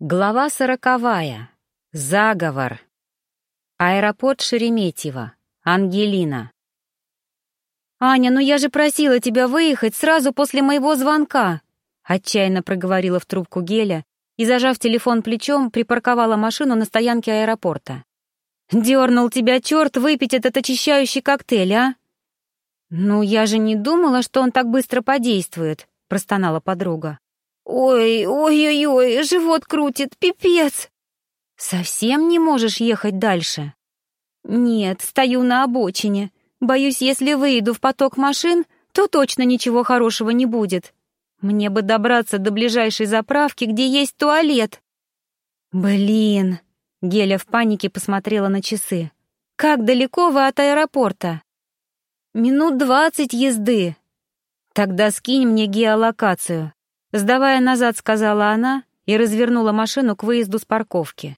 Глава сороковая. Заговор. Аэропорт Шереметьево. Ангелина. «Аня, ну я же просила тебя выехать сразу после моего звонка!» Отчаянно проговорила в трубку Геля и, зажав телефон плечом, припарковала машину на стоянке аэропорта. «Дернул тебя черт выпить этот очищающий коктейль, а?» «Ну, я же не думала, что он так быстро подействует», — простонала подруга. «Ой, ой-ой-ой, живот крутит, пипец!» «Совсем не можешь ехать дальше?» «Нет, стою на обочине. Боюсь, если выйду в поток машин, то точно ничего хорошего не будет. Мне бы добраться до ближайшей заправки, где есть туалет». «Блин!» — Геля в панике посмотрела на часы. «Как далеко вы от аэропорта?» «Минут двадцать езды». «Тогда скинь мне геолокацию. Сдавая назад, сказала она и развернула машину к выезду с парковки.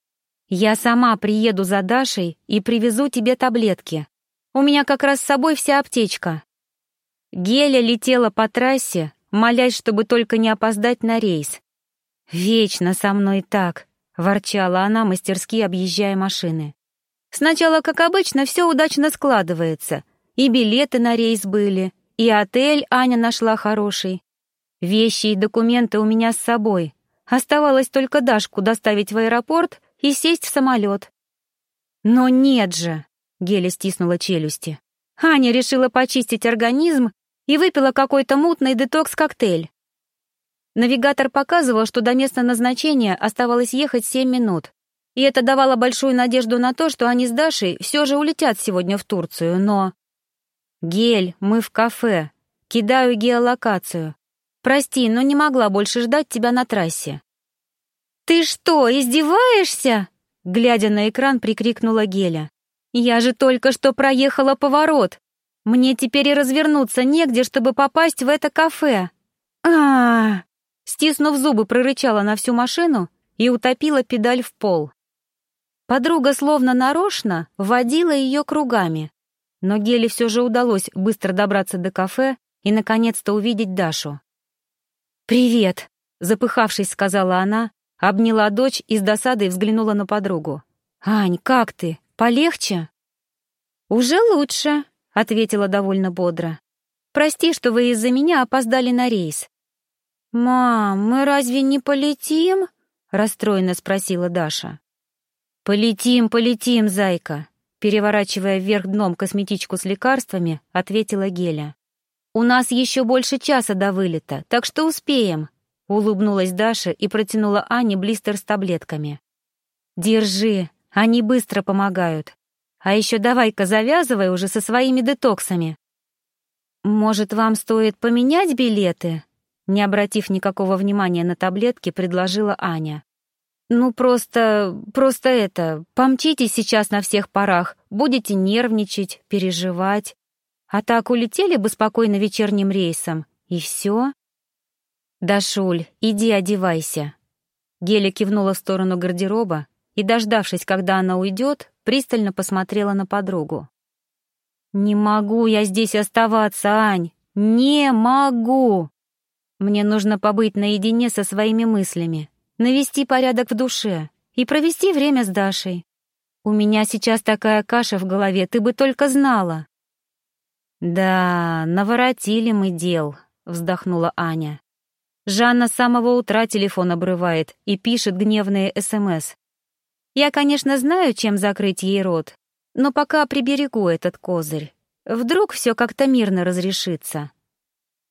«Я сама приеду за Дашей и привезу тебе таблетки. У меня как раз с собой вся аптечка». Геля летела по трассе, молясь, чтобы только не опоздать на рейс. «Вечно со мной так», — ворчала она, мастерски объезжая машины. «Сначала, как обычно, все удачно складывается. И билеты на рейс были, и отель Аня нашла хороший, Вещи и документы у меня с собой. Оставалось только Дашку доставить в аэропорт и сесть в самолет. Но нет же, Геля стиснула челюсти. Аня решила почистить организм и выпила какой-то мутный детокс-коктейль. Навигатор показывал, что до места назначения оставалось ехать семь минут. И это давало большую надежду на то, что они с Дашей все же улетят сегодня в Турцию, но... «Гель, мы в кафе. Кидаю геолокацию. Прости, но не могла больше ждать тебя на трассе». «Ты что, издеваешься?» Глядя на экран, прикрикнула Геля. «Я же только что проехала поворот. Мне теперь и развернуться негде, чтобы попасть в это кафе». А, -а, а Стиснув зубы, прорычала на всю машину и утопила педаль в пол. Подруга словно нарочно водила ее кругами. Но Геле все же удалось быстро добраться до кафе и наконец-то увидеть Дашу. «Привет!» — запыхавшись, сказала она, обняла дочь и с досадой взглянула на подругу. «Ань, как ты? Полегче?» «Уже лучше», — ответила довольно бодро. «Прости, что вы из-за меня опоздали на рейс». «Мам, мы разве не полетим?» — расстроенно спросила Даша. «Полетим, полетим, зайка», — переворачивая вверх дном косметичку с лекарствами, ответила Геля. «У нас еще больше часа до вылета, так что успеем», — улыбнулась Даша и протянула Ане блистер с таблетками. «Держи, они быстро помогают. А еще давай-ка завязывай уже со своими детоксами». «Может, вам стоит поменять билеты?» Не обратив никакого внимания на таблетки, предложила Аня. «Ну, просто... просто это... Помчитесь сейчас на всех парах, будете нервничать, переживать. А так улетели бы спокойно вечерним рейсом, и все. «Дашуль, иди одевайся». Геля кивнула в сторону гардероба и, дождавшись, когда она уйдет, пристально посмотрела на подругу. «Не могу я здесь оставаться, Ань! Не могу! Мне нужно побыть наедине со своими мыслями, навести порядок в душе и провести время с Дашей. У меня сейчас такая каша в голове, ты бы только знала!» «Да, наворотили мы дел», — вздохнула Аня. Жанна с самого утра телефон обрывает и пишет гневные СМС. Я, конечно, знаю, чем закрыть ей рот, но пока приберегу этот козырь. Вдруг все как-то мирно разрешится.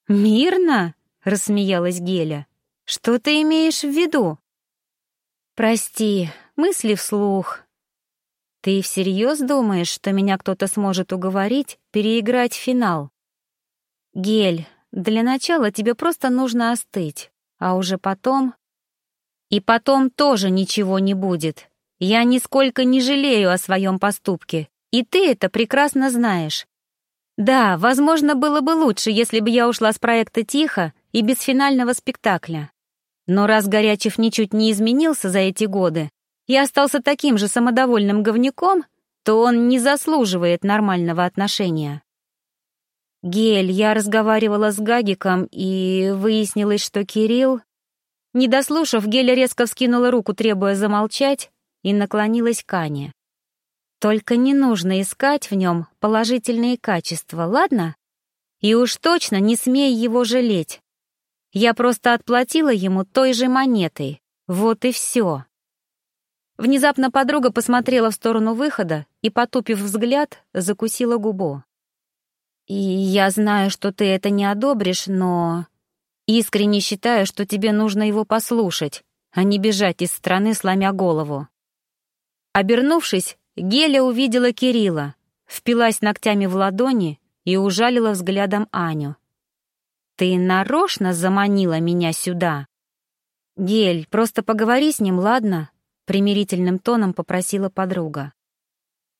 «Мирно?» — рассмеялась Геля. «Что ты имеешь в виду?» «Прости, мысли вслух», «Ты всерьез думаешь, что меня кто-то сможет уговорить переиграть финал?» «Гель, для начала тебе просто нужно остыть, а уже потом...» «И потом тоже ничего не будет. Я нисколько не жалею о своем поступке, и ты это прекрасно знаешь. Да, возможно, было бы лучше, если бы я ушла с проекта тихо и без финального спектакля. Но раз Горячев ничуть не изменился за эти годы, и остался таким же самодовольным говнюком, то он не заслуживает нормального отношения. Гель, я разговаривала с Гагиком, и выяснилось, что Кирилл... Не дослушав, Геля резко вскинула руку, требуя замолчать, и наклонилась к Ане. «Только не нужно искать в нем положительные качества, ладно? И уж точно не смей его жалеть. Я просто отплатила ему той же монетой. Вот и все». Внезапно подруга посмотрела в сторону выхода и, потупив взгляд, закусила губу. «И я знаю, что ты это не одобришь, но...» Искренне считаю, что тебе нужно его послушать, а не бежать из страны, сломя голову. Обернувшись, Геля увидела Кирилла, впилась ногтями в ладони и ужалила взглядом Аню. «Ты нарочно заманила меня сюда?» «Гель, просто поговори с ним, ладно?» — примирительным тоном попросила подруга.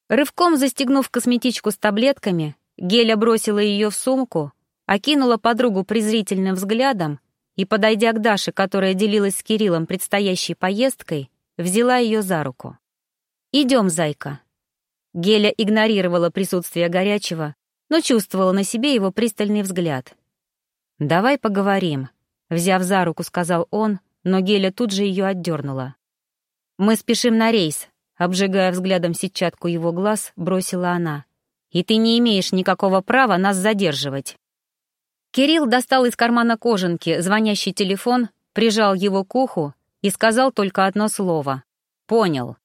Рывком застегнув косметичку с таблетками, Геля бросила ее в сумку окинула подругу презрительным взглядом и, подойдя к Даше, которая делилась с Кириллом предстоящей поездкой, взяла ее за руку. «Идем, зайка». Геля игнорировала присутствие горячего, но чувствовала на себе его пристальный взгляд. «Давай поговорим», — взяв за руку, сказал он, но Геля тут же ее отдернула. «Мы спешим на рейс», — обжигая взглядом сетчатку его глаз, бросила она. «И ты не имеешь никакого права нас задерживать». Кирилл достал из кармана кожанки звонящий телефон, прижал его к уху и сказал только одно слово. «Понял».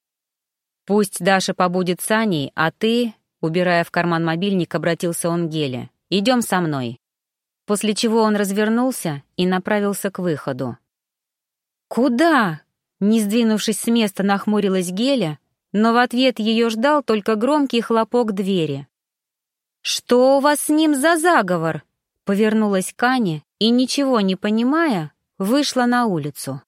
«Пусть Даша побудет с Аней, а ты...» Убирая в карман мобильник, обратился он к Геле. «Идем со мной». После чего он развернулся и направился к выходу. «Куда?» Не сдвинувшись с места, нахмурилась Геля, но в ответ ее ждал только громкий хлопок двери. «Что у вас с ним за заговор?» Повернулась к Ане и, ничего не понимая, вышла на улицу.